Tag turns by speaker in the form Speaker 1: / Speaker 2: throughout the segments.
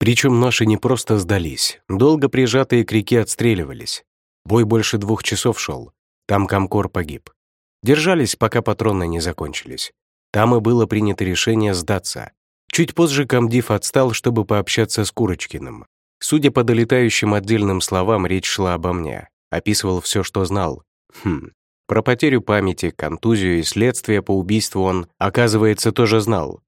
Speaker 1: Причем наши не просто сдались, долго прижатые к реке отстреливались. Бой больше двух часов шел. Там Комкор погиб. Держались, пока патроны не закончились. Там и было принято решение сдаться. Чуть позже комдив отстал, чтобы пообщаться с Курочкиным. Судя по долетающим отдельным словам, речь шла обо мне. Описывал все, что знал. Хм. Про потерю памяти, контузию и следствие по убийству он, оказывается, тоже знал.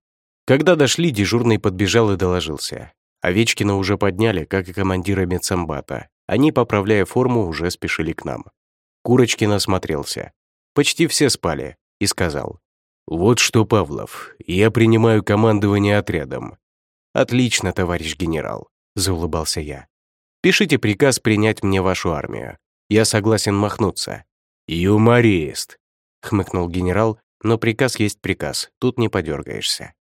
Speaker 1: Когда дошли, дежурный подбежал и доложился. Овечкина уже подняли, как и командира медсамбата. Они, поправляя форму, уже спешили к нам. Курочкин осмотрелся. Почти все спали. И сказал. «Вот что, Павлов, я принимаю командование отрядом». «Отлично, товарищ генерал», — заулыбался я. «Пишите приказ принять мне вашу армию. Я согласен махнуться». «Юморист», — хмыкнул генерал, но приказ есть приказ, тут не подергаешься.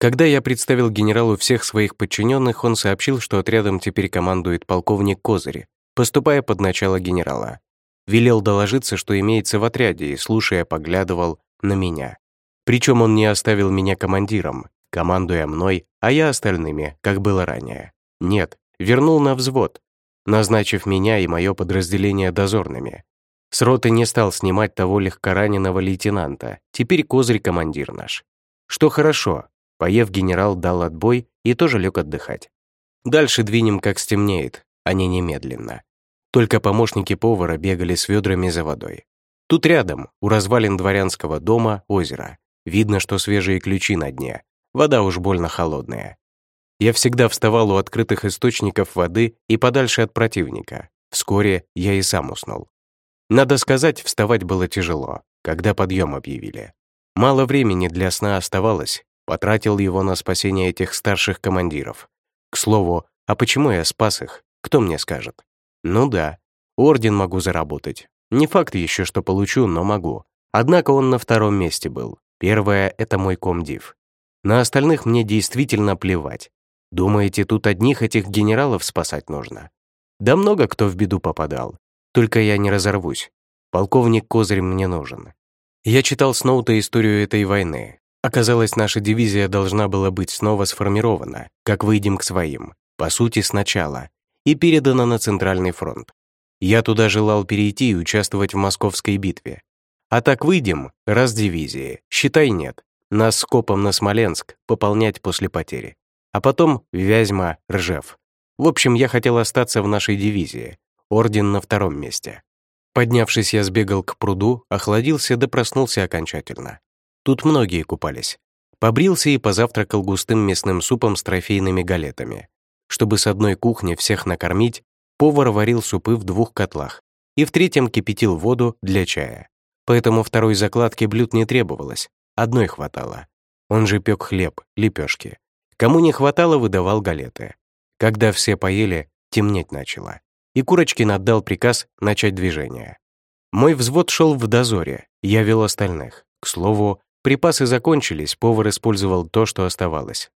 Speaker 1: Когда я представил генералу всех своих подчиненных, он сообщил, что отрядом теперь командует полковник Козырь, поступая под начало генерала. Велел доложиться, что имеется в отряде, и, слушая, поглядывал на меня. Причем он не оставил меня командиром, командуя мной, а я остальными, как было ранее. Нет, вернул на взвод, назначив меня и мое подразделение дозорными. С роты не стал снимать того легкораненого лейтенанта, теперь козырь командир наш. Что хорошо, Поев, генерал дал отбой и тоже лег отдыхать. Дальше двинем, как стемнеет, а не немедленно. Только помощники повара бегали с ведрами за водой. Тут рядом, у развалин дворянского дома, озеро. Видно, что свежие ключи на дне. Вода уж больно холодная. Я всегда вставал у открытых источников воды и подальше от противника. Вскоре я и сам уснул. Надо сказать, вставать было тяжело, когда подъем объявили. Мало времени для сна оставалось, Потратил его на спасение этих старших командиров. К слову, а почему я спас их? Кто мне скажет? Ну да, орден могу заработать. Не факт еще, что получу, но могу. Однако он на втором месте был. Первое — это мой комдив. На остальных мне действительно плевать. Думаете, тут одних этих генералов спасать нужно? Да много кто в беду попадал. Только я не разорвусь. Полковник Козырь мне нужен. Я читал с Ноута историю этой войны. Оказалось, наша дивизия должна была быть снова сформирована, как выйдем к своим, по сути, сначала, и передана на Центральный фронт. Я туда желал перейти и участвовать в московской битве. А так выйдем, раз дивизии, считай нет, нас скопом на Смоленск пополнять после потери. А потом Вязьма, Ржев. В общем, я хотел остаться в нашей дивизии, орден на втором месте. Поднявшись, я сбегал к пруду, охладился да проснулся окончательно. Тут многие купались. Побрился и позавтракал густым мясным супом с трофейными галетами. Чтобы с одной кухни всех накормить, повар варил супы в двух котлах и в третьем кипятил воду для чая. Поэтому второй закладки блюд не требовалось, одной хватало. Он же пек хлеб, лепешки. Кому не хватало, выдавал галеты. Когда все поели, темнеть начало. И Курочкин отдал приказ начать движение. Мой взвод шел в дозоре, я вел остальных. К слову, Припасы закончились, повар использовал то, что оставалось.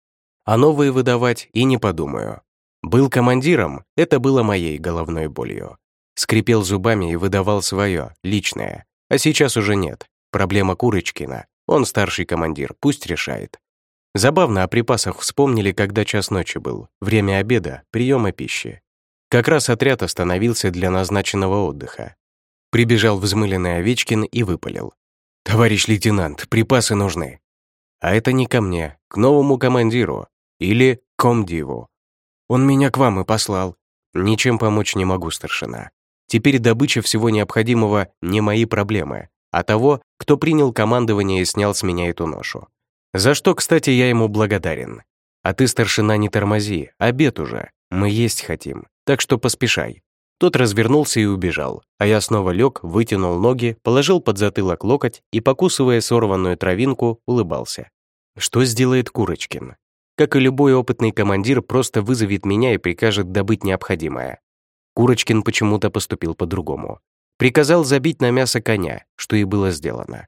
Speaker 1: А новые выдавать и не подумаю. Был командиром, это было моей головной болью. Скрипел зубами и выдавал свое, личное. А сейчас уже нет. Проблема Курочкина. Он старший командир, пусть решает. Забавно о припасах вспомнили, когда час ночи был, время обеда, приема пищи. Как раз отряд остановился для назначенного отдыха. Прибежал взмыленный Овечкин и выпалил. «Товарищ лейтенант, припасы нужны». А это не ко мне, к новому командиру. Или комдиву. Он меня к вам и послал. Ничем помочь не могу, старшина. Теперь добыча всего необходимого не мои проблемы, а того, кто принял командование и снял с меня эту ношу. За что, кстати, я ему благодарен. А ты, старшина, не тормози, обед уже. Мы есть хотим, так что поспешай. Тот развернулся и убежал, а я снова лег, вытянул ноги, положил под затылок локоть и, покусывая сорванную травинку, улыбался. Что сделает Курочкин? Как и любой опытный командир, просто вызовет меня и прикажет добыть необходимое. Курочкин почему-то поступил по-другому. Приказал забить на мясо коня, что и было сделано.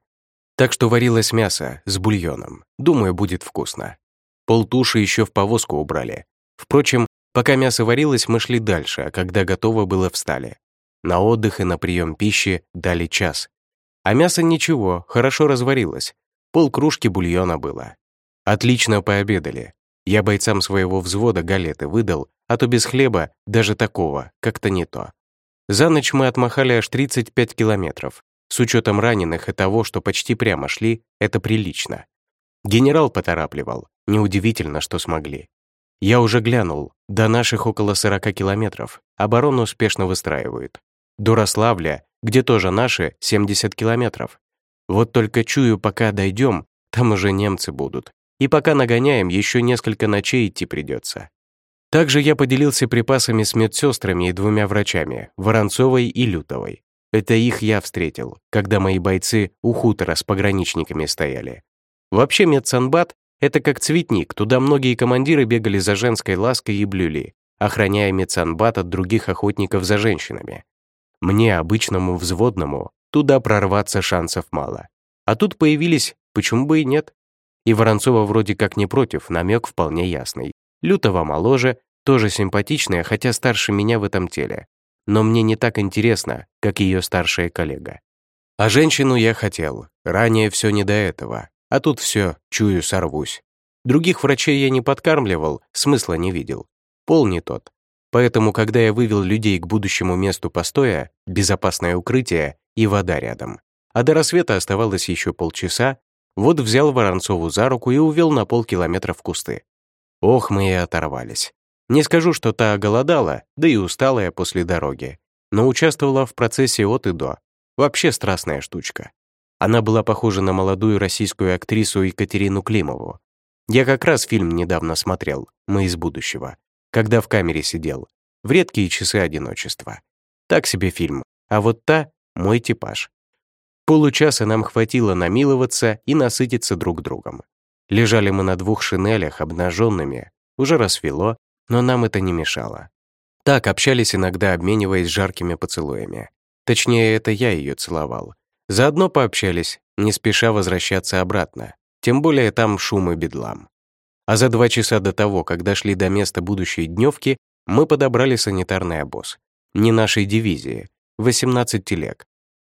Speaker 1: Так что варилось мясо с бульоном. Думаю, будет вкусно. Полтуши еще в повозку убрали. Впрочем, Пока мясо варилось, мы шли дальше, а когда готово было, встали. На отдых и на прием пищи дали час. А мясо ничего, хорошо разварилось. Пол кружки бульона было. Отлично пообедали. Я бойцам своего взвода галеты выдал, а то без хлеба даже такого как-то не то. За ночь мы отмахали аж 35 километров. С учетом раненых и того, что почти прямо шли, это прилично. Генерал поторапливал. Неудивительно, что смогли. Я уже глянул. До наших около 40 километров. Оборону успешно выстраивают. До Рославля, где тоже наши, 70 километров. Вот только чую, пока дойдем, там уже немцы будут. И пока нагоняем, еще несколько ночей идти придется. Также я поделился припасами с медсестрами и двумя врачами, Воронцовой и Лютовой. Это их я встретил, когда мои бойцы у хутора с пограничниками стояли. Вообще медсанбат — это как цветник, туда многие командиры бегали за женской лаской и блюли, охраняя медсанбат от других охотников за женщинами. Мне, обычному взводному, туда прорваться шансов мало. А тут появились, почему бы и нет? И Воронцова вроде как не против, намек вполне ясный. Лютого моложе, тоже симпатичная, хотя старше меня в этом теле. Но мне не так интересно, как ее старшая коллега. А женщину я хотел. Ранее все не до этого. А тут все, чую, сорвусь. Других врачей я не подкармливал, смысла не видел. Пол не тот. Поэтому, когда я вывел людей к будущему месту постоя, безопасное укрытие и вода рядом, а до рассвета оставалось еще полчаса, вот взял Воронцову за руку и увел на полкилометра в кусты. Ох, мы и оторвались. Не скажу, что та оголодала, да и усталая после дороги, но участвовала в процессе от и до. Вообще страстная штучка. Она была похожа на молодую российскую актрису Екатерину Климову. Я как раз фильм недавно смотрел «Мы из будущего», когда в камере сидел, в редкие часы одиночества. Так себе фильм, а вот та — мой типаж. Получаса нам хватило намиловаться и насытиться друг другом. Лежали мы на двух шинелях, обнаженными. Уже рассвело, но нам это не мешало. Так общались иногда, обмениваясь жаркими поцелуями. Точнее, это я ее целовал. Заодно пообщались, не спеша возвращаться обратно. Тем более там шум и бедлам. А за два часа до того, когда шли до места будущей дневки, мы подобрали санитарный обоз. Не нашей дивизии, 18 телег.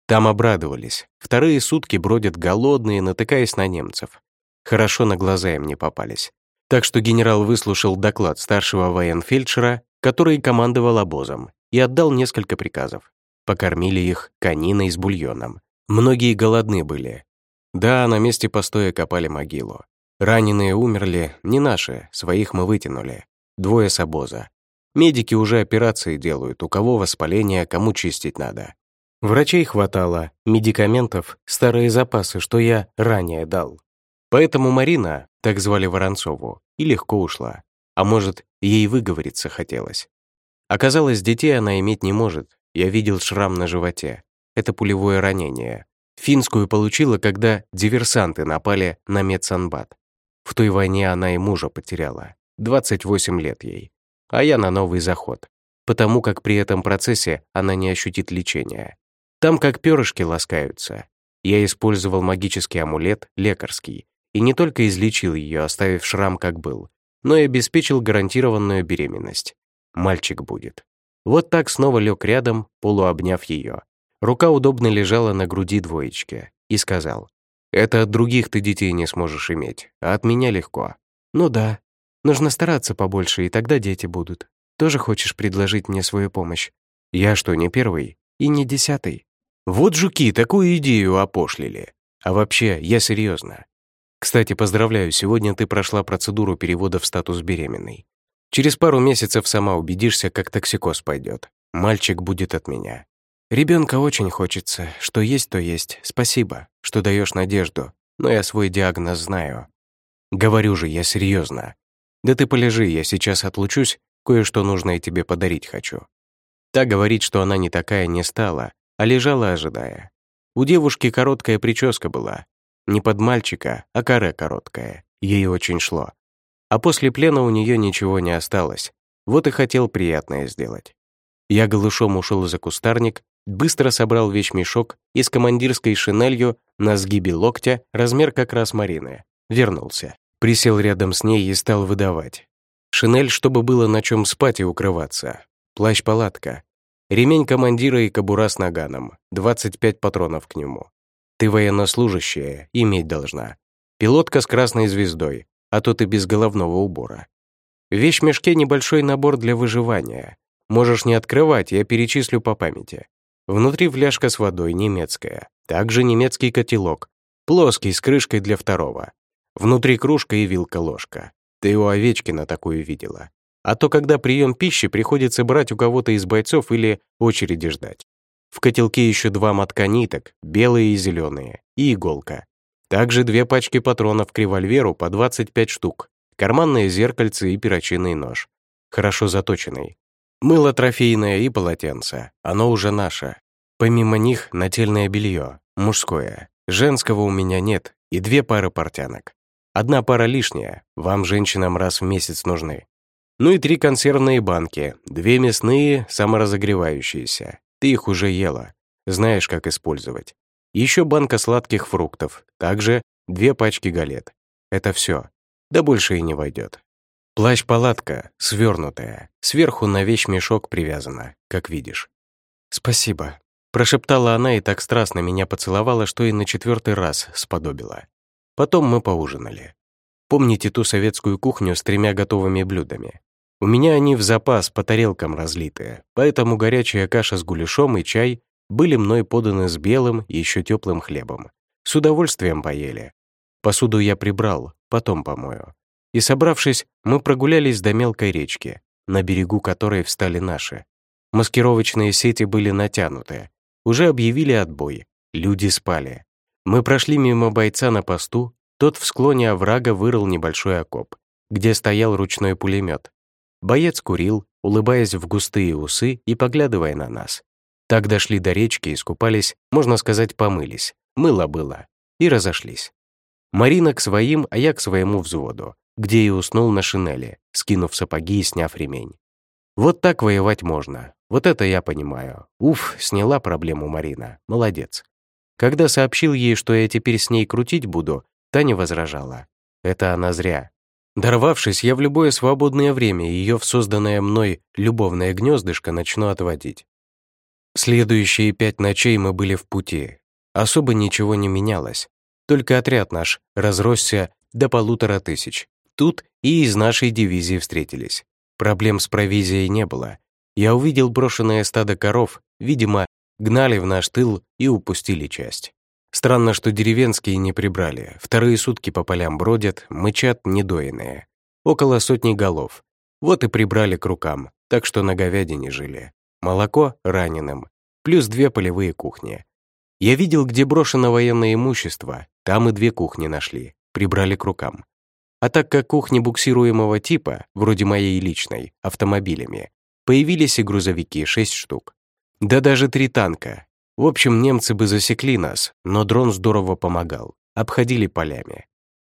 Speaker 1: Там обрадовались. Вторые сутки бродят голодные, натыкаясь на немцев. Хорошо на глаза им не попались. Так что генерал выслушал доклад старшего военфельдшера, который командовал обозом, и отдал несколько приказов. Покормили их кониной с бульоном. Многие голодны были. Да, на месте постоя копали могилу. Раненые умерли, не наши, своих мы вытянули. Двое с обоза. Медики уже операции делают, у кого воспаление, кому чистить надо. Врачей хватало, медикаментов, старые запасы, что я ранее дал. Поэтому Марина, так звали Воронцову, и легко ушла. А может, ей выговориться хотелось. Оказалось, детей она иметь не может. Я видел шрам на животе. Это пулевое ранение. Финскую получила, когда диверсанты напали на медсанбат. В той войне она и мужа потеряла. 28 лет ей. А я на новый заход. Потому как при этом процессе она не ощутит лечения. Там как перышки ласкаются. Я использовал магический амулет, лекарский, и не только излечил ее, оставив шрам как был, но и обеспечил гарантированную беременность. Мальчик будет. Вот так снова лег рядом, полуобняв ее. Рука удобно лежала на груди двоечки и сказал, «Это от других ты детей не сможешь иметь, а от меня легко». «Ну да, нужно стараться побольше, и тогда дети будут. Тоже хочешь предложить мне свою помощь?» «Я что, не первый? И не десятый?» «Вот жуки такую идею опошлили. А вообще, я серьезно. Кстати, поздравляю, сегодня ты прошла процедуру перевода в статус беременной. Через пару месяцев сама убедишься, как токсикоз пойдет. Мальчик будет от меня. Ребенка очень хочется. Что есть, то есть. Спасибо, что даешь надежду. Но я свой диагноз знаю. Говорю же, я серьезно. Да ты полежи, я сейчас отлучусь, кое-что нужное тебе подарить хочу. Та говорит, что она не такая не стала, а лежала, ожидая. У девушки короткая прическа была, не под мальчика, а каре короткая. Ей очень шло. А после плена у нее ничего не осталось. Вот и хотел приятное сделать. Я голышом ушел за кустарник, быстро собрал вещмешок и с командирской шинелью на сгибе локтя, размер как раз Марины, вернулся. Присел рядом с ней и стал выдавать. Шинель, чтобы было на чем спать и укрываться. Плащ-палатка. Ремень командира и кобура с наганом. 25 патронов к нему. Ты военнослужащая, иметь должна. Пилотка с красной звездой. а то ты без головного убора. В вещмешке небольшой набор для выживания. Можешь не открывать, я перечислю по памяти. Внутри фляжка с водой, немецкая. Также немецкий котелок, плоский, с крышкой для второго. Внутри кружка и вилка-ложка. Ты у Овечкина такую видела. А то, когда прием пищи, приходится брать у кого-то из бойцов или очереди ждать. В котелке еще два мотка ниток, белые и зеленые, и иголка. Также две пачки патронов к револьверу по 25 штук, карманное зеркальце и перочинный нож. Хорошо заточенный. Мыло трофейное и полотенце. Оно уже наше. Помимо них нательное белье, мужское. Женского у меня нет и две пары портянок. Одна пара лишняя, вам, женщинам, раз в месяц нужны. Ну и три консервные банки, две мясные, саморазогревающиеся. Ты их уже ела, знаешь, как использовать. Еще банка сладких фруктов, также две пачки галет. Это все. Да больше и не войдет. Плащ-палатка, свернутая, сверху на вещь-мешок привязана, как видишь. «Спасибо», — прошептала она и так страстно меня поцеловала, что и на четвертый раз сподобила. Потом мы поужинали. Помните ту советскую кухню с тремя готовыми блюдами? У меня они в запас по тарелкам разлитые, поэтому горячая каша с гуляшом и чай были мной поданы с белым еще теплым хлебом. С удовольствием поели. Посуду я прибрал, потом помою. И, собравшись, мы прогулялись до мелкой речки, на берегу которой встали наши. Маскировочные сети были натянуты. Уже объявили отбой. Люди спали. Мы прошли мимо бойца на посту, тот в склоне оврага вырыл небольшой окоп, где стоял ручной пулемет. Боец курил, улыбаясь в густые усы и поглядывая на нас. Так дошли до речки, искупались, можно сказать, помылись. Мыло было. И разошлись. Марина к своим, а я к своему взводу где и уснул на шинели, скинув сапоги и сняв ремень. Вот так воевать можно. Вот это я понимаю. Уф, сняла проблему Марина. Молодец. Когда сообщил ей, что я теперь с ней крутить буду, та не возражала. Это она зря. Дорвавшись, я в любое свободное время ее в созданное мной любовное гнездышко начну отводить. Следующие пять ночей мы были в пути. Особо ничего не менялось. Только отряд наш разросся до полутора тысяч. Тут и из нашей дивизии встретились. Проблем с провизией не было. Я увидел брошенное стадо коров, видимо, гнали в наш тыл и упустили часть. Странно, что деревенские не прибрали. Вторые сутки по полям бродят, мычат недоенные. Около сотни голов. Вот и прибрали к рукам, так что на говядине жили. Молоко — раненым. Плюс две полевые кухни. Я видел, где брошено военное имущество, там и две кухни нашли, прибрали к рукам. А так как кухни буксируемого типа, вроде моей личной, автомобилями, появились и грузовики, шесть штук. Да даже три танка. В общем, немцы бы засекли нас, но дрон здорово помогал. Обходили полями.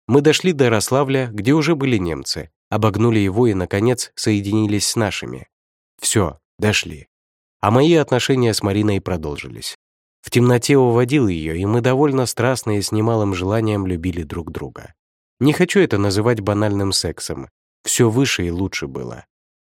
Speaker 1: Мы дошли до Ярославля, где уже были немцы, обогнули его и, наконец, соединились с нашими. Все, дошли. А мои отношения с Мариной продолжились. В темноте уводил ее, и мы довольно страстно и с немалым желанием любили друг друга. Не хочу это называть банальным сексом. Все выше и лучше было.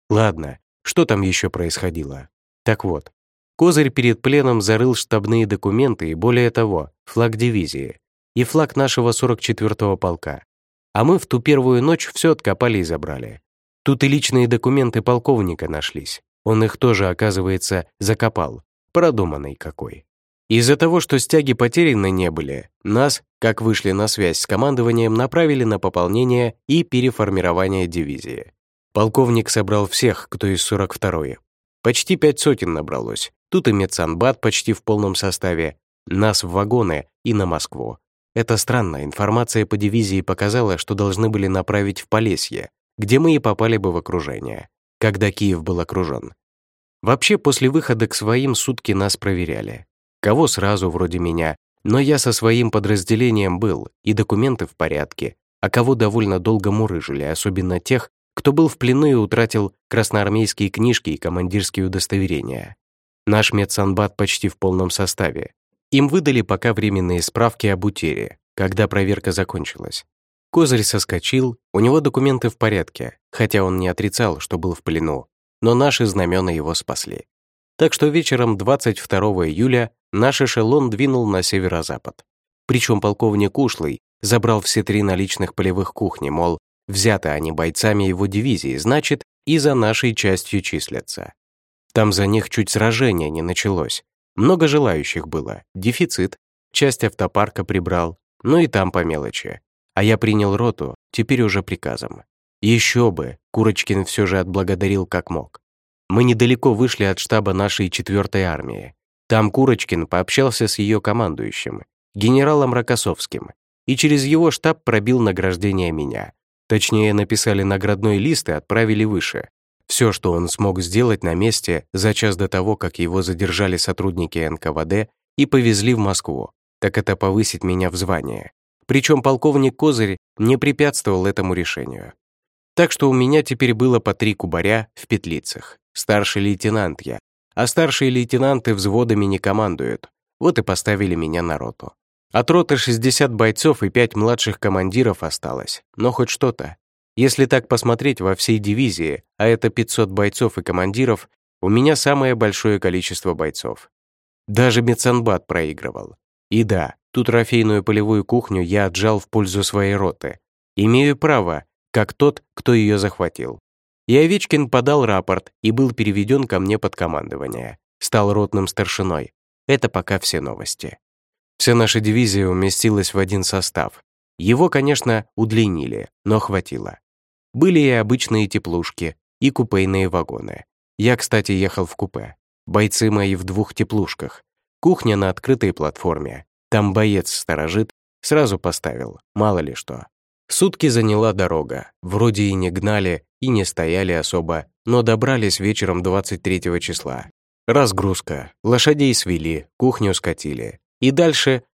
Speaker 1: Ладно, что там еще происходило? Так вот, Козырь перед пленом зарыл штабные документы и, более того, флаг дивизии и флаг нашего 44-го полка. А мы в ту первую ночь все откопали и забрали. Тут и личные документы полковника нашлись. Он их тоже, оказывается, закопал. Продуманный какой. Из-за того, что стяги потеряны не были, нас, как вышли на связь с командованием, направили на пополнение и переформирование дивизии. Полковник собрал всех, кто из 42-й. Почти пять сотен набралось. Тут и медсанбат почти в полном составе, нас в вагоны и на Москву. Это странно, информация по дивизии показала, что должны были направить в Полесье, где мы и попали бы в окружение, когда Киев был окружен. Вообще, после выхода к своим сутки нас проверяли. Кого сразу, вроде меня, но я со своим подразделением был, и документы в порядке, а кого довольно долго мурыжили, особенно тех, кто был в плену и утратил красноармейские книжки и командирские удостоверения. Наш медсанбат почти в полном составе. Им выдали пока временные справки об утере, когда проверка закончилась. Козырь соскочил, у него документы в порядке, хотя он не отрицал, что был в плену, но наши знамена его спасли. Так что вечером 22 июля наш эшелон двинул на северо-запад. Причем полковник Ушлый забрал все три наличных полевых кухни, мол, Взяты они бойцами его дивизии, значит, и за нашей частью числятся. Там за них чуть сражение не началось. Много желающих было, дефицит, часть автопарка прибрал, ну и там по мелочи. А я принял роту, теперь уже приказом. Еще бы, Курочкин все же отблагодарил как мог. Мы недалеко вышли от штаба нашей четвертой армии. Там Курочкин пообщался с ее командующим, генералом Рокоссовским, и через его штаб пробил награждение меня. Точнее, написали наградной лист и отправили выше. Все, что он смог сделать на месте за час до того, как его задержали сотрудники НКВД и повезли в Москву, так это повысить меня в звание. Причем полковник Козырь не препятствовал этому решению. Так что у меня теперь было по три кубаря в петлицах. Старший лейтенант я, а старшие лейтенанты взводами не командуют. Вот и поставили меня на роту. От роты 60 бойцов и 5 младших командиров осталось, но хоть что-то. Если так посмотреть во всей дивизии, а это 500 бойцов и командиров, у меня самое большое количество бойцов. Даже Мецанбат проигрывал. И да, ту трофейную полевую кухню я отжал в пользу своей роты. Имею право, как тот, кто ее захватил. И Овечкин подал рапорт и был переведен ко мне под командование. Стал ротным старшиной. Это пока все новости. Вся наша дивизия уместилась в один состав. Его, конечно, удлинили, но хватило. Были и обычные теплушки, и купейные вагоны. Я, кстати, ехал в купе. Бойцы мои в двух теплушках. Кухня на открытой платформе. Там боец сторожит, сразу поставил, мало ли что. Сутки заняла дорога. Вроде и не гнали, и не стояли особо, но добрались вечером 23 числа. Разгрузка. Лошадей свели, кухню скатили. И дальше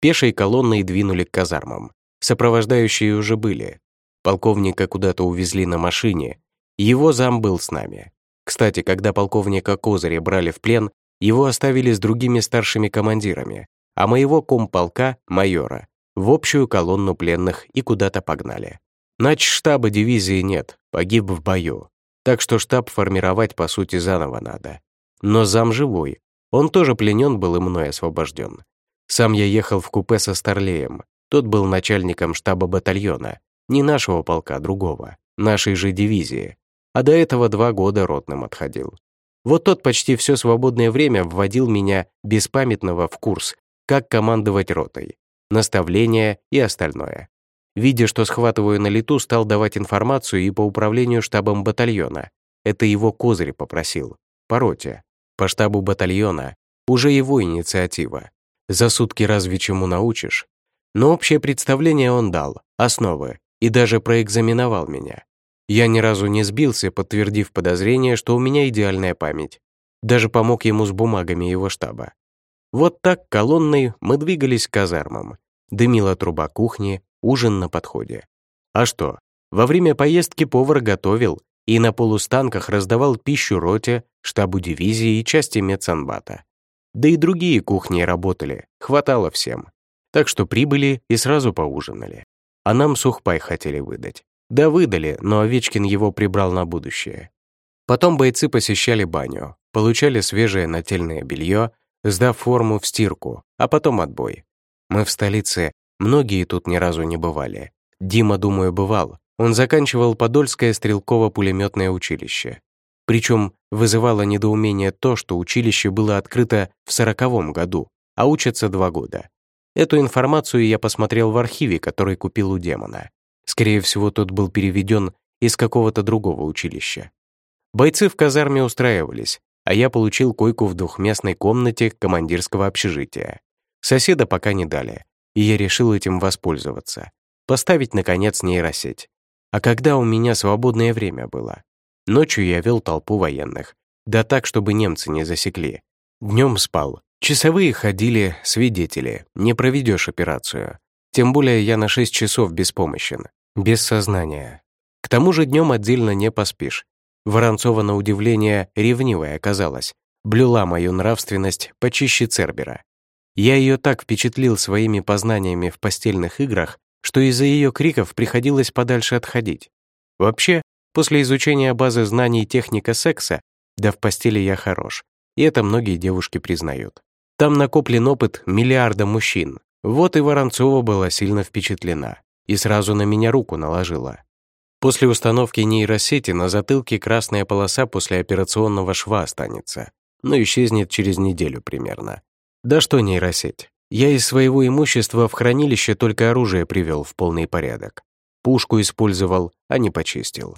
Speaker 1: пешей колонной двинули к казармам. Сопровождающие уже были. Полковника куда-то увезли на машине. Его зам был с нами. Кстати, когда полковника Козыря брали в плен, его оставили с другими старшими командирами, а моего комполка, майора, в общую колонну пленных и куда-то погнали. Нач штаба дивизии нет, погиб в бою. Так что штаб формировать, по сути, заново надо. Но зам живой. Он тоже пленен был и мной освобожден. Сам я ехал в купе со Старлеем. Тот был начальником штаба батальона. Не нашего полка, другого. Нашей же дивизии. А до этого два года ротным отходил. Вот тот почти все свободное время вводил меня беспамятного в курс, как командовать ротой, наставления и остальное. Видя, что схватываю на лету, стал давать информацию и по управлению штабом батальона. Это его Козырь попросил. По роте. По штабу батальона. Уже его инициатива. За сутки разве чему научишь? Но общее представление он дал, основы, и даже проэкзаменовал меня. Я ни разу не сбился, подтвердив подозрение, что у меня идеальная память. Даже помог ему с бумагами его штаба. Вот так колонной мы двигались к казармам. Дымила труба кухни, ужин на подходе. А что? Во время поездки повар готовил и на полустанках раздавал пищу роте, штабу дивизии и части медсанбата. Да и другие кухни работали, хватало всем. Так что прибыли и сразу поужинали. А нам сухпай хотели выдать. Да выдали, но Овечкин его прибрал на будущее. Потом бойцы посещали баню, получали свежее нательное белье, сдав форму в стирку, а потом отбой. Мы в столице, многие тут ни разу не бывали. Дима, думаю, бывал. Он заканчивал Подольское стрелково-пулеметное училище. Причем вызывало недоумение то, что училище было открыто в сороковом году, а учатся два года. Эту информацию я посмотрел в архиве, который купил у демона. Скорее всего, тот был переведен из какого-то другого училища. Бойцы в казарме устраивались, а я получил койку в двухместной комнате командирского общежития. Соседа пока не дали, и я решил этим воспользоваться. Поставить, наконец, нейросеть. А когда у меня свободное время было? Ночью я вел толпу военных. Да так, чтобы немцы не засекли. Днем спал. Часовые ходили, свидетели. Не проведешь операцию. Тем более я на 6 часов беспомощен. Без сознания. К тому же днем отдельно не поспишь. Воронцова, на удивление, ревнивая оказалась. Блюла мою нравственность почище Цербера. Я ее так впечатлил своими познаниями в постельных играх, что из-за ее криков приходилось подальше отходить. Вообще, После изучения базы знаний техника секса, да в постели я хорош, и это многие девушки признают. Там накоплен опыт миллиарда мужчин. Вот и Воронцова была сильно впечатлена и сразу на меня руку наложила. После установки нейросети на затылке красная полоса после операционного шва останется, но исчезнет через неделю примерно. Да что нейросеть? Я из своего имущества в хранилище только оружие привел в полный порядок. Пушку использовал, а не почистил.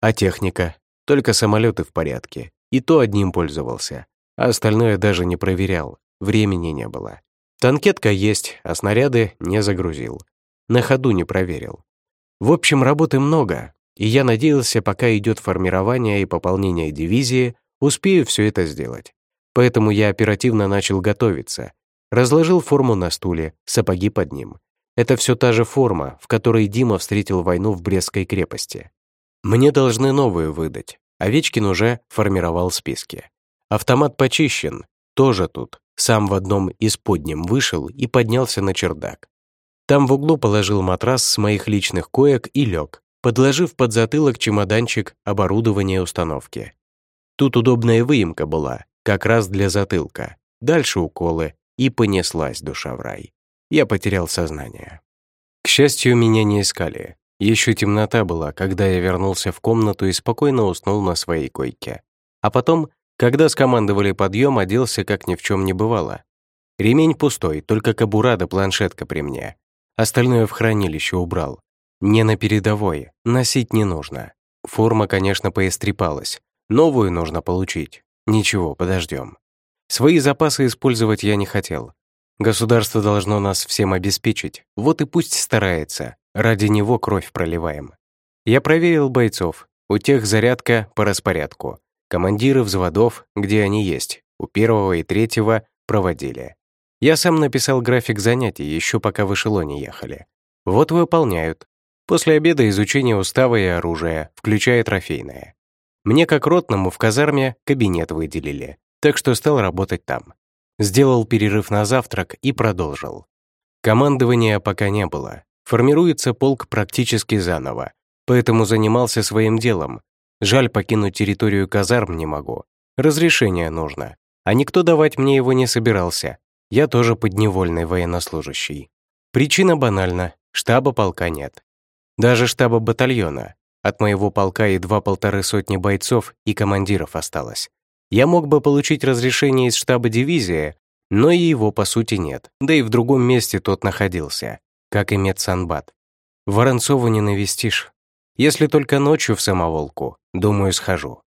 Speaker 1: А техника? Только самолеты в порядке. И то одним пользовался. А остальное даже не проверял. Времени не было. Танкетка есть, а снаряды не загрузил. На ходу не проверил. В общем, работы много, и я надеялся, пока идет формирование и пополнение дивизии, успею все это сделать. Поэтому я оперативно начал готовиться. Разложил форму на стуле, сапоги под ним. Это все та же форма, в которой Дима встретил войну в Брестской крепости. Мне должны новую выдать. Овечкин уже формировал списки. Автомат почищен, тоже тут. Сам в одном из подним вышел и поднялся на чердак. Там в углу положил матрас с моих личных коек и лег, подложив под затылок чемоданчик оборудования установки. Тут удобная выемка была, как раз для затылка. Дальше уколы, и понеслась душа в рай. Я потерял сознание. К счастью, меня не искали. Еще темнота была, когда я вернулся в комнату и спокойно уснул на своей койке. А потом, когда скомандовали подъем, оделся, как ни в чем не бывало. Ремень пустой, только кобура да планшетка при мне. Остальное в хранилище убрал. Не на передовой, носить не нужно. Форма, конечно, поистрепалась. Новую нужно получить. Ничего, подождем. Свои запасы использовать я не хотел. Государство должно нас всем обеспечить, вот и пусть старается. Ради него кровь проливаем. Я проверил бойцов. У тех зарядка по распорядку. Командиры взводов, где они есть, у первого и третьего проводили. Я сам написал график занятий, еще пока в эшелоне ехали. Вот выполняют. После обеда изучение устава и оружия, включая трофейное. Мне, как ротному, в казарме кабинет выделили, так что стал работать там. Сделал перерыв на завтрак и продолжил. Командования пока не было. Формируется полк практически заново, поэтому занимался своим делом. Жаль, покинуть территорию казарм не могу. Разрешение нужно. А никто давать мне его не собирался, я тоже подневольный военнослужащий. Причина банальна – штаба полка нет. Даже штаба батальона. От моего полка едва полторы сотни бойцов и командиров осталось. Я мог бы получить разрешение из штаба дивизии, но и его по сути нет, да и в другом месте тот находился, как и медсанбат. Воронцову не навестишь. Если только ночью в самоволку, думаю, схожу.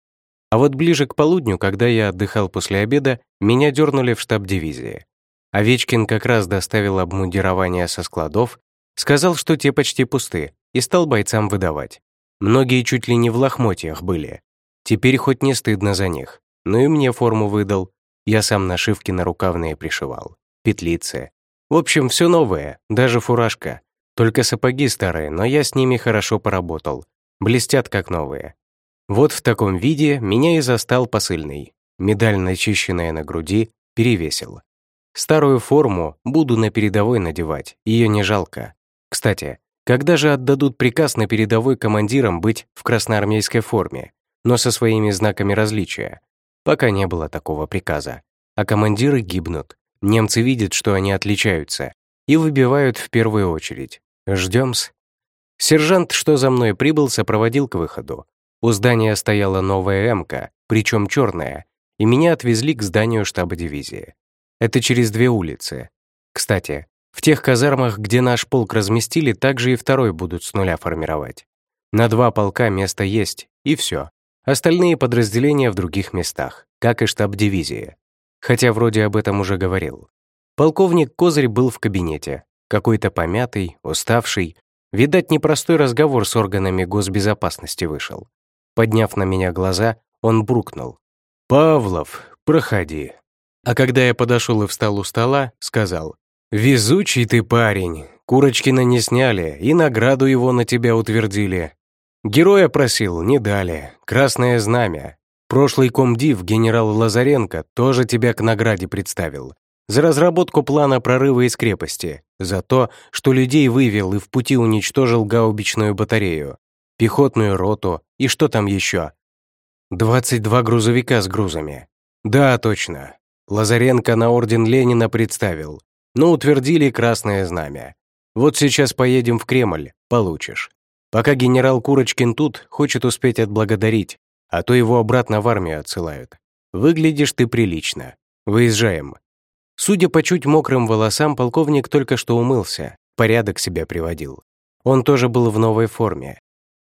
Speaker 1: А вот ближе к полудню, когда я отдыхал после обеда, меня дернули в штаб дивизии. Овечкин как раз доставил обмундирование со складов, сказал, что те почти пусты, и стал бойцам выдавать. Многие чуть ли не в лохмотьях были. Теперь хоть не стыдно за них. Ну и мне форму выдал. Я сам нашивки на рукавные пришивал. Петлицы. В общем, все новое, даже фуражка. Только сапоги старые, но я с ними хорошо поработал. Блестят как новые. Вот в таком виде меня и застал посыльный. Медаль, начищенная на груди, перевесил. Старую форму буду на передовой надевать, ее не жалко. Кстати, когда же отдадут приказ на передовой командирам быть в красноармейской форме, но со своими знаками различия? Пока не было такого приказа. А командиры гибнут. Немцы видят, что они отличаются, и выбивают в первую очередь. Ждем-с. Сержант, что за мной прибыл, сопроводил к выходу. У здания стояла новая «Эмка», причем черная, и меня отвезли к зданию штаба дивизии. Это через две улицы. Кстати, в тех казармах, где наш полк разместили, также и второй будут с нуля формировать. На два полка место есть, и все. Остальные подразделения в других местах, как и штаб дивизии. Хотя вроде об этом уже говорил. Полковник Козырь был в кабинете, какой-то помятый, уставший. Видать, непростой разговор с органами госбезопасности вышел. Подняв на меня глаза, он брукнул. «Павлов, проходи». А когда я подошел и встал у стола, сказал, «Везучий ты парень, Курочкина не сняли, и награду его на тебя утвердили. Героя просил, не дали, красное знамя. Прошлый комдив генерал Лазаренко тоже тебя к награде представил. За разработку плана прорыва из крепости, за то, что людей вывел и в пути уничтожил гаубичную батарею, пехотную роту и что там еще. 22 грузовика с грузами. Да, точно. Лазаренко на орден Ленина представил, но утвердили красное знамя. Вот сейчас поедем в Кремль, получишь. Пока генерал Курочкин тут, хочет успеть отблагодарить, а то его обратно в армию отсылают. Выглядишь ты прилично. Выезжаем. Судя по чуть мокрым волосам, полковник только что умылся, порядок себя приводил. Он тоже был в новой форме.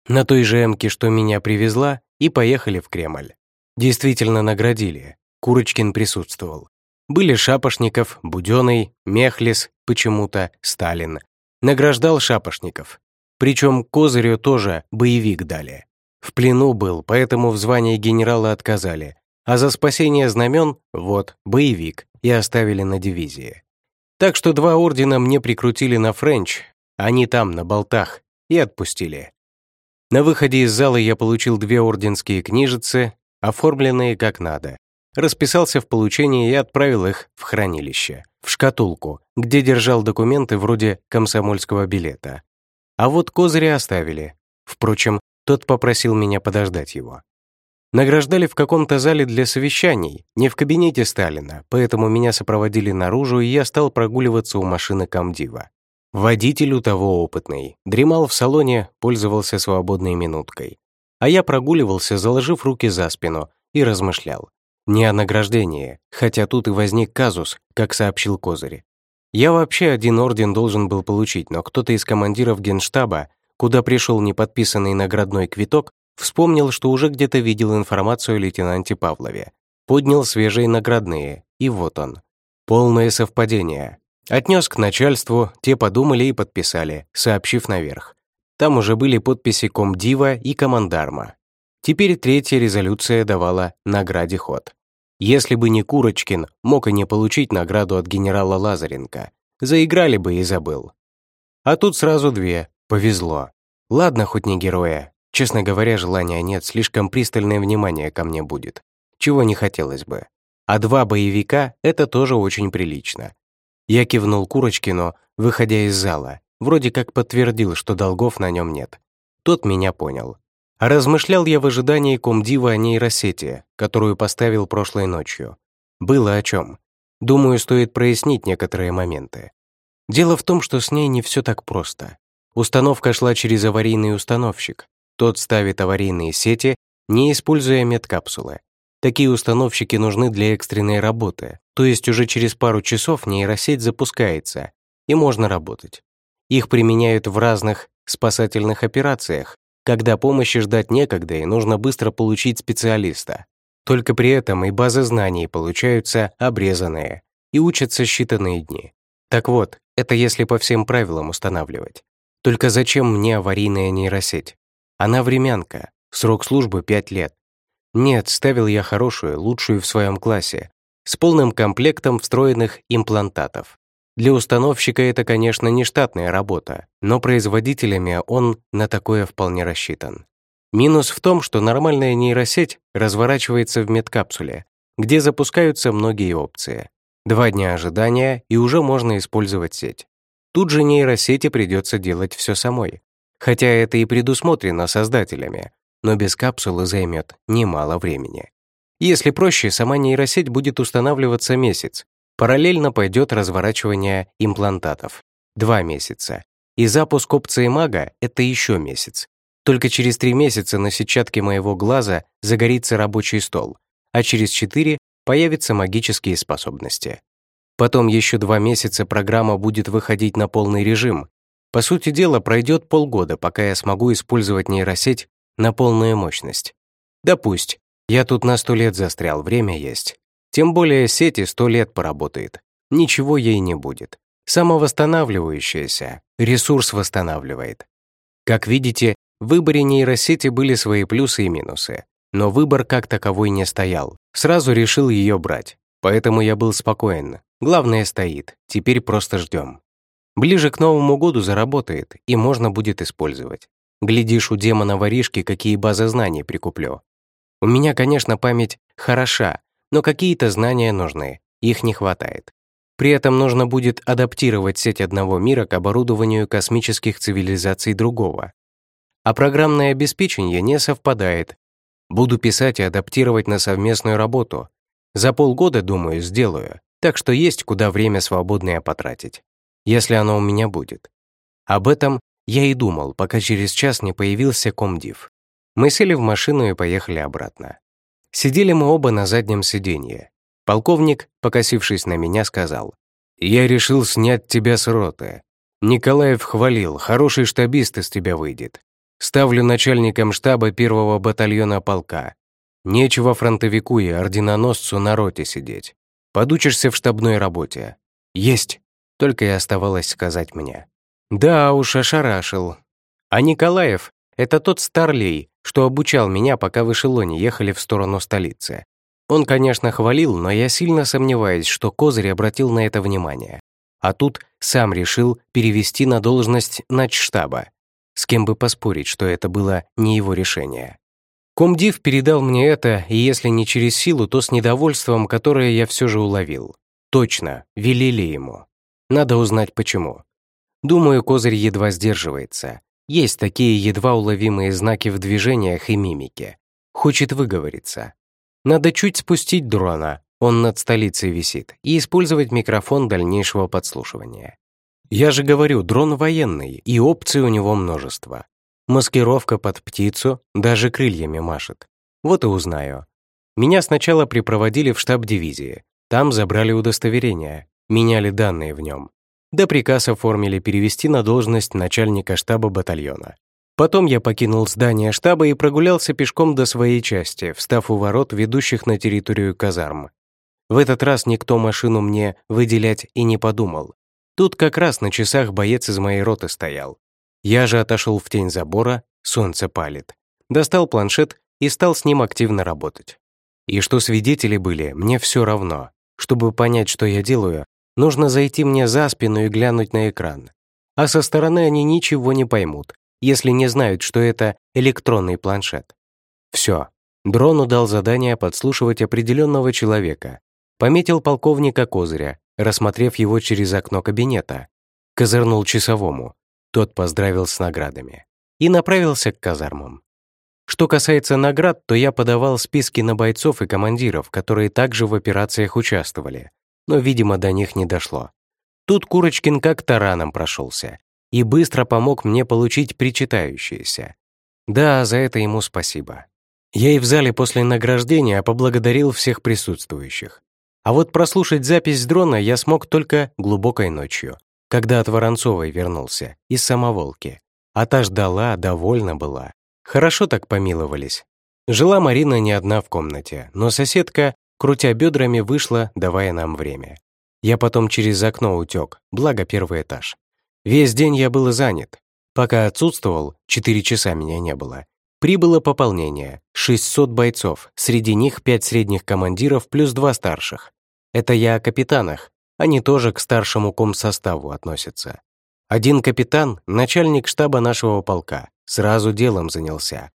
Speaker 1: На той же эмке, что меня привезла, и поехали в Кремль. Действительно наградили. Курочкин присутствовал. Были Шапошников, Будённый, Мехлис, почему-то Сталин. Награждал Шапошников. Причем Козырю тоже боевик дали. В плену был, поэтому в звании генерала отказали. А за спасение знамен, вот, боевик, и оставили на дивизии. Так что два ордена мне прикрутили на Френч, они там, на болтах, и отпустили. На выходе из зала я получил две орденские книжицы, оформленные как надо. Расписался в получении и отправил их в хранилище, в шкатулку, где держал документы вроде комсомольского билета. А вот козыри оставили. Впрочем, тот попросил меня подождать его. Награждали в каком-то зале для совещаний, не в кабинете Сталина, поэтому меня сопроводили наружу, и я стал прогуливаться у машины комдива. Водитель у того опытный, дремал в салоне, пользовался свободной минуткой. А я прогуливался, заложив руки за спину, и размышлял. Не о награждении, хотя тут и возник казус, как сообщил Козырь. Я вообще один орден должен был получить, но кто-то из командиров генштаба, куда пришел неподписанный наградной квиток, вспомнил, что уже где-то видел информацию о лейтенанте Павлове. Поднял свежие наградные, и вот он. Полное совпадение. Отнес к начальству, те подумали и подписали, сообщив наверх. Там уже были подписи комдива и командарма. Теперь третья резолюция давала награде ход. Если бы не Курочкин, мог и не получить награду от генерала Лазаренко. Заиграли бы и забыл. А тут сразу две. Повезло. Ладно, хоть не героя. Честно говоря, желания нет, слишком пристальное внимание ко мне будет. Чего не хотелось бы. А два боевика — это тоже очень прилично. Я кивнул Курочкину, выходя из зала. Вроде как подтвердил, что долгов на нем нет. Тот меня понял. Размышлял я в ожидании комдива о нейросети, которую поставил прошлой ночью. Было о чем. Думаю, стоит прояснить некоторые моменты. Дело в том, что с ней не все так просто. Установка шла через аварийный установщик. Тот ставит аварийные сети, не используя медкапсулы. Такие установщики нужны для экстренной работы, то есть уже через пару часов нейросеть запускается, и можно работать. Их применяют в разных спасательных операциях, когда помощи ждать некогда и нужно быстро получить специалиста. Только при этом и базы знаний получаются обрезанные и учатся считанные дни. Так вот, это если по всем правилам устанавливать. Только зачем мне аварийная нейросеть? Она времянка, срок службы 5 лет. Нет, ставил я хорошую, лучшую в своем классе, с полным комплектом встроенных имплантатов. Для установщика это, конечно, не штатная работа, но производителями он на такое вполне рассчитан. Минус в том, что нормальная нейросеть разворачивается в медкапсуле, где запускаются многие опции. Два дня ожидания, и уже можно использовать сеть. Тут же нейросети придется делать все самой. Хотя это и предусмотрено создателями, но без капсулы займет немало времени. Если проще, сама нейросеть будет устанавливаться месяц, Параллельно пойдет разворачивание имплантатов. Два месяца. И запуск опции мага — это еще месяц. Только через три месяца на сетчатке моего глаза загорится рабочий стол, а через четыре появятся магические способности. Потом еще два месяца программа будет выходить на полный режим. По сути дела, пройдет полгода, пока я смогу использовать нейросеть на полную мощность. Да. Я тут на сто лет застрял, время есть. Тем более сети сто лет поработает. Ничего ей не будет. Самовосстанавливающаяся, ресурс восстанавливает. Как видите, в выборе нейросети были свои плюсы и минусы. Но выбор как таковой не стоял. Сразу решил ее брать. Поэтому я был спокоен. Главное стоит. Теперь просто ждем. Ближе к Новому году заработает, и можно будет использовать. Глядишь, у демона воришки какие базы знаний прикуплю. У меня, конечно, память хороша, но какие-то знания нужны, их не хватает. При этом нужно будет адаптировать сеть одного мира к оборудованию космических цивилизаций другого. А программное обеспечение не совпадает. Буду писать и адаптировать на совместную работу. За полгода, думаю, сделаю, так что есть куда время свободное потратить, если оно у меня будет. Об этом Я и думал, пока через час не появился комдив. Мы сели в машину и поехали обратно. Сидели мы оба на заднем сиденье. Полковник, покосившись на меня, сказал, «Я решил снять тебя с роты. Николаев хвалил, хороший штабист из тебя выйдет. Ставлю начальником штаба первого батальона полка. Нечего фронтовику и орденоносцу на роте сидеть. Подучишься в штабной работе. Есть!» Только и оставалось сказать мне. Да уж, ошарашил. А Николаев — это тот старлей, что обучал меня, пока в эшелоне ехали в сторону столицы. Он, конечно, хвалил, но я сильно сомневаюсь, что Козырь обратил на это внимание. А тут сам решил перевести на должность начштаба. С кем бы поспорить, что это было не его решение. Комдив передал мне это, и если не через силу, то с недовольством, которое я все же уловил. Точно, велели ему. Надо узнать, почему. Думаю, Козырь едва сдерживается. Есть такие едва уловимые знаки в движениях и мимике. Хочет выговориться. Надо чуть спустить дрона, он над столицей висит, и использовать микрофон дальнейшего подслушивания. Я же говорю, дрон военный, и опций у него множество. Маскировка под птицу, даже крыльями машет. Вот и узнаю. Меня сначала припроводили в штаб дивизии. Там забрали удостоверение, меняли данные в нем. Да приказ оформили перевести на должность начальника штаба батальона. Потом я покинул здание штаба и прогулялся пешком до своей части, встав у ворот, ведущих на территорию казарм. В этот раз никто машину мне выделять и не подумал. Тут как раз на часах боец из моей роты стоял. Я же отошел в тень забора, солнце палит. Достал планшет и стал с ним активно работать. И что свидетели были, мне все равно. Чтобы понять, что я делаю, нужно зайти мне за спину и глянуть на экран. А со стороны они ничего не поймут, если не знают, что это электронный планшет. Все. Дрону дал задание подслушивать определенного человека. Пометил полковника Козыря, рассмотрев его через окно кабинета. Козырнул часовому. Тот поздравил с наградами. И направился к казармам. Что касается наград, то я подавал списки на бойцов и командиров, которые также в операциях участвовали, но, видимо, до них не дошло. Тут Курочкин как тараном прошелся и быстро помог мне получить причитающиеся. Да, за это ему спасибо. Я и в зале после награждения поблагодарил всех присутствующих. А вот прослушать запись с дрона я смог только глубокой ночью, когда от Воронцовой вернулся, из самоволки. А та ждала, довольна была. Хорошо так помиловались. Жила Марина не одна в комнате, но соседка, крутя бедрами, вышла, давая нам время. Я потом через окно утек, благо первый этаж. Весь день я был занят. Пока отсутствовал, 4 часа меня не было. Прибыло пополнение, 600 бойцов, среди них 5 средних командиров плюс 2 старших. Это я о капитанах, они тоже к старшему комсоставу относятся. Один капитан, начальник штаба нашего полка, сразу делом занялся.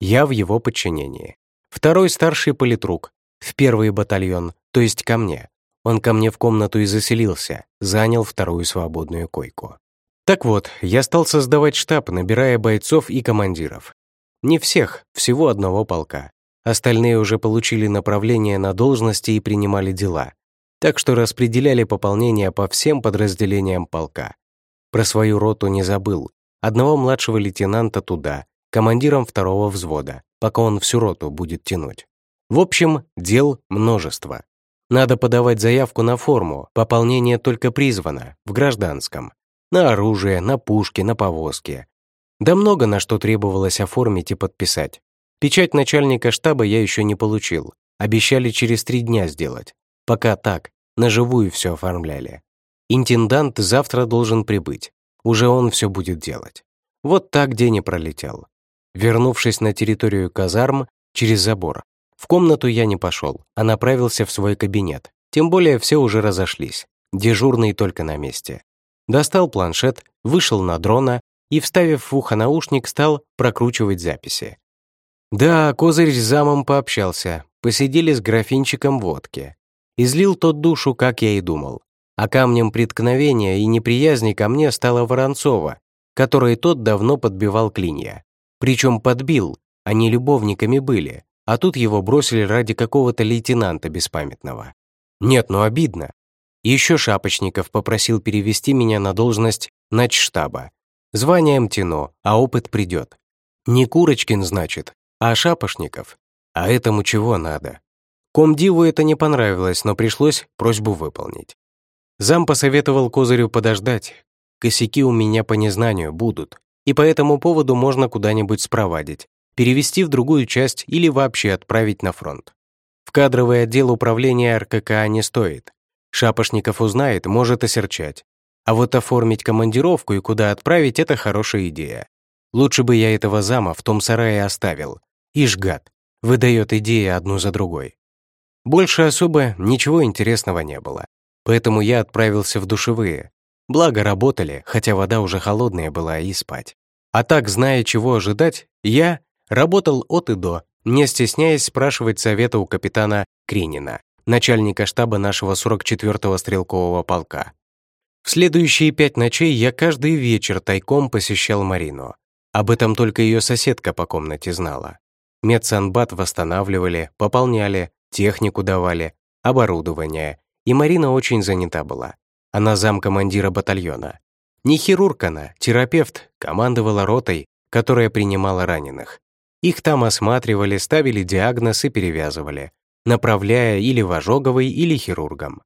Speaker 1: Я в его подчинении. Второй старший политрук, в первый батальон, то есть ко мне. Он ко мне в комнату и заселился, занял вторую свободную койку. Так вот, я стал создавать штаб, набирая бойцов и командиров. Не всех, всего одного полка. Остальные уже получили направление на должности и принимали дела. Так что распределяли пополнение по всем подразделениям полка. Про свою роту не забыл. Одного младшего лейтенанта туда, командиром второго взвода, пока он всю роту будет тянуть. В общем, дел множество. Надо подавать заявку на форму, пополнение только призвано, в гражданском на оружие, на пушки, на повозки. Да много на что требовалось оформить и подписать. Печать начальника штаба я еще не получил. Обещали через три дня сделать. Пока так, на живую все оформляли. Интендант завтра должен прибыть. Уже он все будет делать. Вот так день и пролетел. Вернувшись на территорию казарм через забор, в комнату я не пошел, а направился в свой кабинет. Тем более все уже разошлись. Дежурный только на месте. Достал планшет, вышел на дрона и, вставив в ухо наушник, стал прокручивать записи. Да, Козырь с замом пообщался, посидели с графинчиком водки. Излил тот душу, как я и думал. А камнем преткновения и неприязни ко мне стала Воронцова, которой тот давно подбивал клинья. Причем подбил, они любовниками были, а тут его бросили ради какого-то лейтенанта беспамятного. Нет, ну обидно. Еще Шапочников попросил перевести меня на должность начштаба. Званием тяну, а опыт придет. Не Курочкин, значит, а Шапошников. А этому чего надо? Комдиву это не понравилось, но пришлось просьбу выполнить. Зам посоветовал Козырю подождать. Косяки у меня по незнанию будут, и по этому поводу можно куда-нибудь спровадить, перевести в другую часть или вообще отправить на фронт. В кадровый отдел управления РКК не стоит. Шапошников узнает, может осерчать. А вот оформить командировку и куда отправить — это хорошая идея. Лучше бы я этого зама в том сарае оставил. Ишь, гад, выдает идеи одну за другой. Больше особо ничего интересного не было. Поэтому я отправился в душевые. Благо работали, хотя вода уже холодная была, и спать. А так, зная, чего ожидать, я работал от и до, не стесняясь спрашивать совета у капитана Кринина, начальника штаба нашего 44-го стрелкового полка. В следующие пять ночей я каждый вечер тайком посещал Марину. Об этом только ее соседка по комнате знала. Медсанбат восстанавливали, пополняли, технику давали, оборудование, и Марина очень занята была. Она замкомандира батальона. Не хирург она, терапевт, командовала ротой, которая принимала раненых. Их там осматривали, ставили диагноз и перевязывали, направляя или в ожоговый, или хирургом.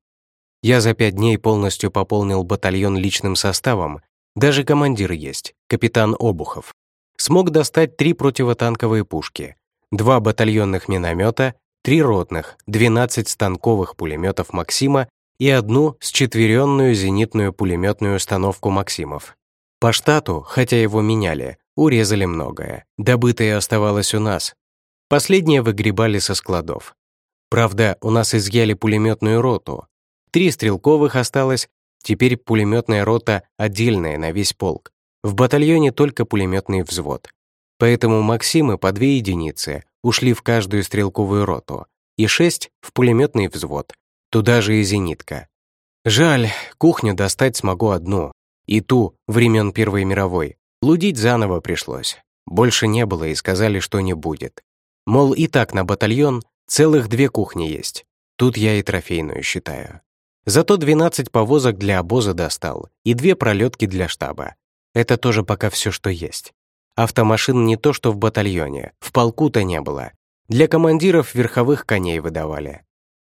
Speaker 1: Я за пять дней полностью пополнил батальон личным составом, даже командир есть, капитан Обухов. Смог достать три противотанковые пушки, два батальонных миномета три ротных, 12 станковых пулеметов «Максима» и одну счетверенную зенитную пулеметную установку «Максимов». По штату, хотя его меняли, урезали многое. Добытое оставалось у нас. Последнее выгребали со складов. Правда, у нас изъяли пулеметную роту. Три стрелковых осталось, теперь пулеметная рота отдельная на весь полк. В батальоне только пулеметный взвод. Поэтому «Максимы» по две единицы, ушли в каждую стрелковую роту, и шесть — в пулеметный взвод, туда же и зенитка. Жаль, кухню достать смогу одну, и ту, времен Первой мировой. Лудить заново пришлось. Больше не было и сказали, что не будет. Мол, и так на батальон целых две кухни есть. Тут я и трофейную считаю. Зато 12 повозок для обоза достал и две пролетки для штаба. Это тоже пока все, что есть. Автомашин не то что в батальоне, в полку-то не было. Для командиров верховых коней выдавали.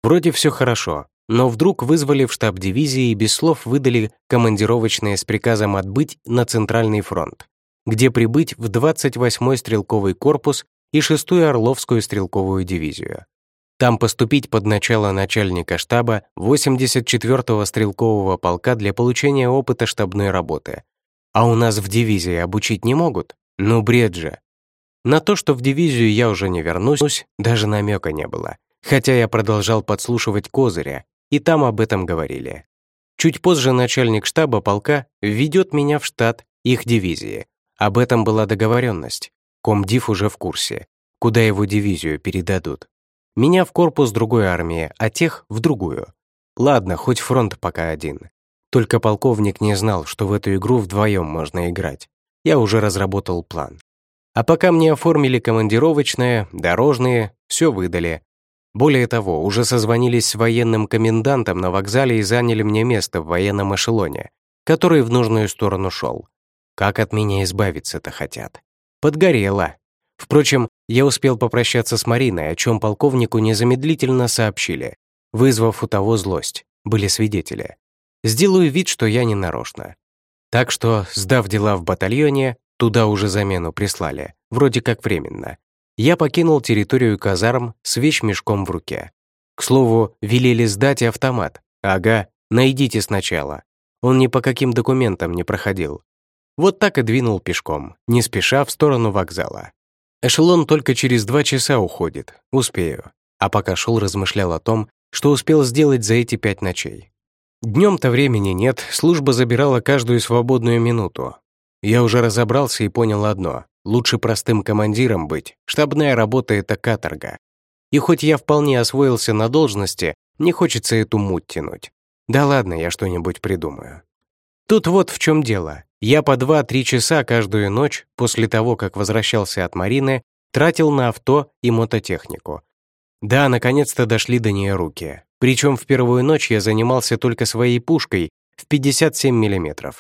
Speaker 1: Вроде все хорошо, но вдруг вызвали в штаб дивизии и без слов выдали командировочные с приказом отбыть на Центральный фронт, где прибыть в 28-й стрелковый корпус и 6-ю Орловскую стрелковую дивизию. Там поступить под начало начальника штаба 84-го стрелкового полка для получения опыта штабной работы. А у нас в дивизии обучить не могут? Ну, бред же. На то, что в дивизию я уже не вернусь, даже намека не было, хотя я продолжал подслушивать Козыря, и там об этом говорили. Чуть позже начальник штаба полка введет меня в штат их дивизии. Об этом была договоренность. Комдив уже в курсе, куда его дивизию передадут. Меня в корпус другой армии, а тех в другую. Ладно, хоть фронт пока один. Только полковник не знал, что в эту игру вдвоем можно играть я уже разработал план. А пока мне оформили командировочное, дорожные, все выдали. Более того, уже созвонились с военным комендантом на вокзале и заняли мне место в военном эшелоне, который в нужную сторону шел. Как от меня избавиться-то хотят? Подгорело. Впрочем, я успел попрощаться с Мариной, о чем полковнику незамедлительно сообщили, вызвав у того злость. Были свидетели. Сделаю вид, что я не нарочно. Так что, сдав дела в батальоне, туда уже замену прислали, вроде как временно, я покинул территорию казарм с вещмешком в руке. К слову, велели сдать автомат. Ага, найдите сначала. Он ни по каким документам не проходил. Вот так и двинул пешком, не спеша в сторону вокзала. Эшелон только через два часа уходит, успею. А пока шел, размышлял о том, что успел сделать за эти пять ночей. Днем-то времени нет, служба забирала каждую свободную минуту. Я уже разобрался и понял одно. Лучше простым командиром быть. Штабная работа — это каторга. И хоть я вполне освоился на должности, не хочется эту муть тянуть. Да ладно, я что-нибудь придумаю. Тут вот в чем дело. Я по 2-3 часа каждую ночь, после того, как возвращался от Марины, тратил на авто и мототехнику. Да, наконец-то дошли до нее руки. Причем в первую ночь я занимался только своей пушкой в 57 мм.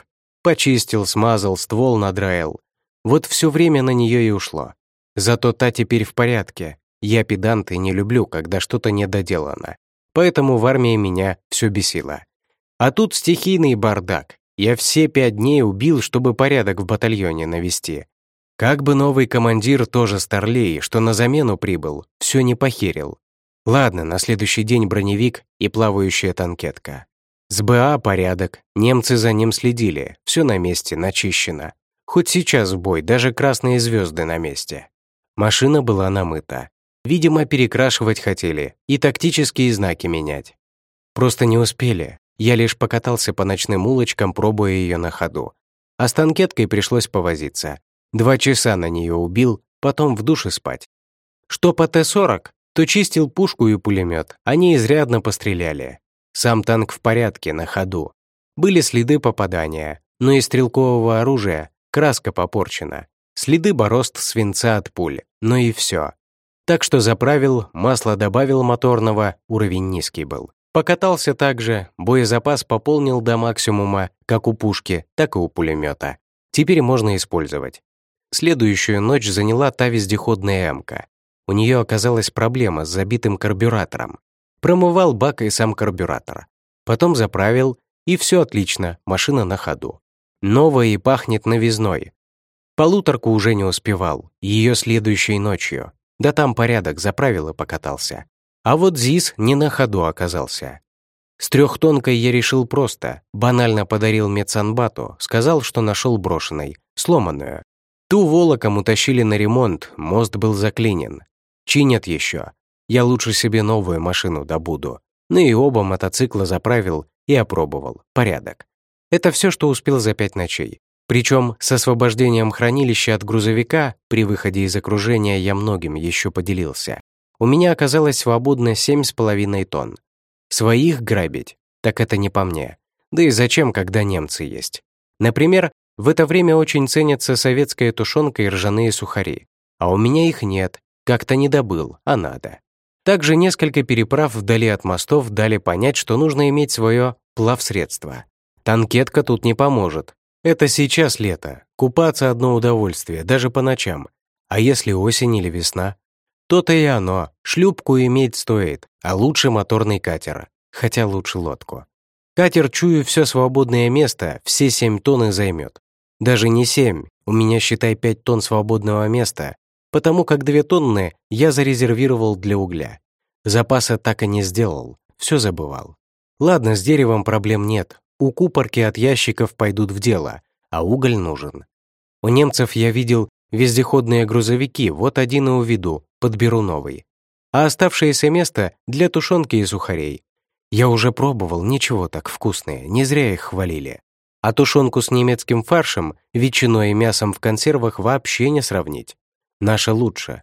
Speaker 1: Почистил, смазал, ствол надраил. Вот все время на нее и ушло. Зато та теперь в порядке. Я педант и не люблю, когда что-то недоделано. Поэтому в армии меня все бесило. А тут стихийный бардак. Я все пять дней убил, чтобы порядок в батальоне навести. Как бы новый командир тоже старлей, что на замену прибыл, все не похерил. Ладно, на следующий день броневик и плавающая танкетка. С БА порядок, немцы за ним следили, все на месте, начищено. Хоть сейчас в бой, даже красные звезды на месте. Машина была намыта. Видимо, перекрашивать хотели и тактические знаки менять. Просто не успели. Я лишь покатался по ночным улочкам, пробуя ее на ходу. А с танкеткой пришлось повозиться. Два часа на нее убил, потом в душе спать. Что по Т-40, то чистил пушку и пулемет. Они изрядно постреляли. Сам танк в порядке, на ходу. Были следы попадания, но из стрелкового оружия краска попорчена. Следы борозд свинца от пуль, но и все. Так что заправил, масло добавил моторного, уровень низкий был. Покатался также, боезапас пополнил до максимума, как у пушки, так и у пулемета. Теперь можно использовать. Следующую ночь заняла та вездеходная «Эмка». У нее оказалась проблема с забитым карбюратором. Промывал бак и сам карбюратор. Потом заправил, и все отлично, машина на ходу. Новая и пахнет новизной. Полуторку уже не успевал, ее следующей ночью. Да там порядок, заправил и покатался. А вот ЗИС не на ходу оказался. С трехтонкой я решил просто, банально подарил медсанбату, сказал, что нашел брошенной, сломанную. Ту волоком утащили на ремонт, мост был заклинен. Чинят еще. Я лучше себе новую машину добуду. Ну и оба мотоцикла заправил и опробовал. Порядок. Это все, что успел за пять ночей. Причем с освобождением хранилища от грузовика при выходе из окружения я многим еще поделился. У меня оказалось свободно семь с половиной тонн. Своих грабить? Так это не по мне. Да и зачем, когда немцы есть? Например, в это время очень ценятся советская тушенка и ржаные сухари. А у меня их нет, как-то не добыл, а надо. Также несколько переправ вдали от мостов дали понять, что нужно иметь свое плавсредство. Танкетка тут не поможет. Это сейчас лето. Купаться одно удовольствие, даже по ночам. А если осень или весна? То-то и оно. Шлюпку иметь стоит, а лучше моторный катер. Хотя лучше лодку. Катер, чую, все свободное место, все семь тонн и займет. Даже не семь, у меня, считай, пять тонн свободного места, потому как две тонны я зарезервировал для угля. Запаса так и не сделал, все забывал. Ладно, с деревом проблем нет, у купорки от ящиков пойдут в дело, а уголь нужен. У немцев я видел вездеходные грузовики, вот один и уведу, подберу новый. А оставшееся место для тушенки и сухарей. Я уже пробовал, ничего так вкусные, не зря их хвалили. А тушенку с немецким фаршем, ветчиной и мясом в консервах вообще не сравнить. Наша лучше.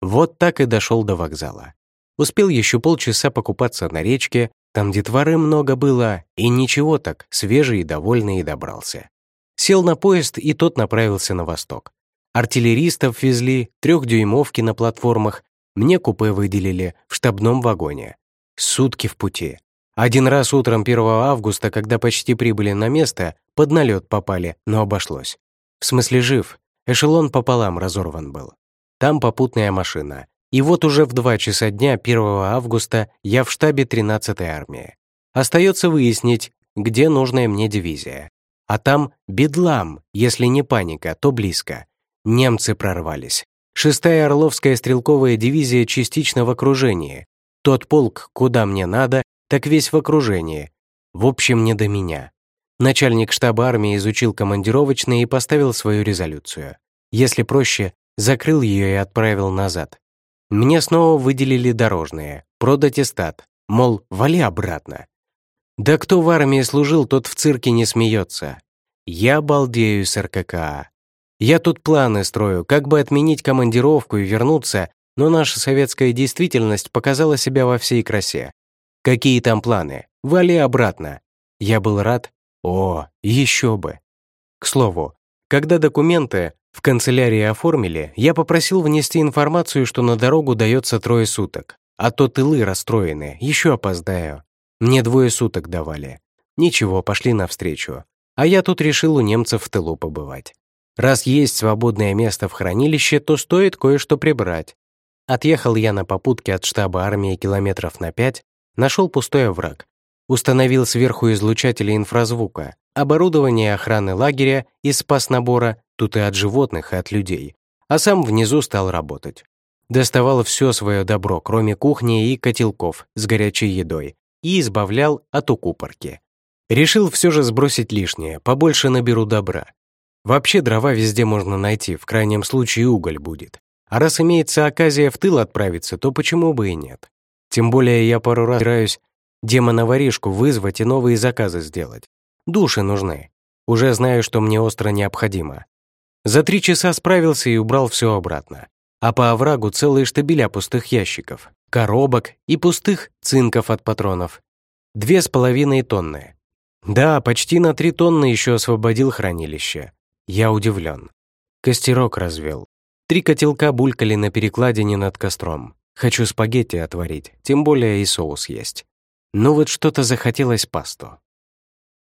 Speaker 1: Вот так и дошел до вокзала. Успел еще полчаса покупаться на речке, там детворы много было, и ничего так, свежий и довольный и добрался. Сел на поезд, и тот направился на восток. Артиллеристов везли, трехдюймовки на платформах, мне купе выделили в штабном вагоне. Сутки в пути. Один раз утром 1 августа, когда почти прибыли на место, под налет попали, но обошлось. В смысле жив, Эшелон пополам разорван был. Там попутная машина. И вот уже в 2 часа дня 1 августа я в штабе 13-й армии. Остается выяснить, где нужная мне дивизия. А там бедлам, если не паника, то близко. Немцы прорвались. Шестая Орловская стрелковая дивизия частично в окружении. Тот полк, куда мне надо, так весь в окружении. В общем, не до меня. Начальник штаба армии изучил командировочные и поставил свою резолюцию. Если проще, закрыл ее и отправил назад. Мне снова выделили дорожные, продатистат, мол, вали обратно. Да кто в армии служил, тот в цирке не смеется. Я балдею с РККА. Я тут планы строю, как бы отменить командировку и вернуться, но наша советская действительность показала себя во всей красе. Какие там планы? Вали обратно. Я был рад, о, еще бы. К слову, когда документы в канцелярии оформили, я попросил внести информацию, что на дорогу дается трое суток, а то тылы расстроены, еще опоздаю. Мне двое суток давали. Ничего, пошли навстречу. А я тут решил у немцев в тылу побывать. Раз есть свободное место в хранилище, то стоит кое-что прибрать. Отъехал я на попутке от штаба армии километров на пять, нашел пустой овраг, установил сверху излучатели инфразвука, оборудование охраны лагеря и спас набора, тут и от животных, и от людей, а сам внизу стал работать. Доставал все свое добро, кроме кухни и котелков с горячей едой, и избавлял от укупорки. Решил все же сбросить лишнее, побольше наберу добра. Вообще дрова везде можно найти, в крайнем случае уголь будет. А раз имеется оказия в тыл отправиться, то почему бы и нет? Тем более я пару раз собираюсь демона-воришку вызвать и новые заказы сделать. Души нужны. Уже знаю, что мне остро необходимо. За три часа справился и убрал все обратно. А по оврагу целые штабеля пустых ящиков, коробок и пустых цинков от патронов. Две с половиной тонны. Да, почти на три тонны еще освободил хранилище. Я удивлен. Костерок развел. Три котелка булькали на перекладине над костром. Хочу спагетти отварить, тем более и соус есть. Но вот что-то захотелось пасту.